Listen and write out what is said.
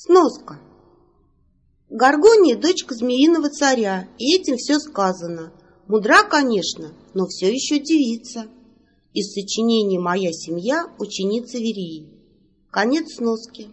Сноска. Горгония – дочка змеиного царя, и этим все сказано. Мудра, конечно, но все еще девица. Из сочинения «Моя семья» ученица Верии. Конец сноски.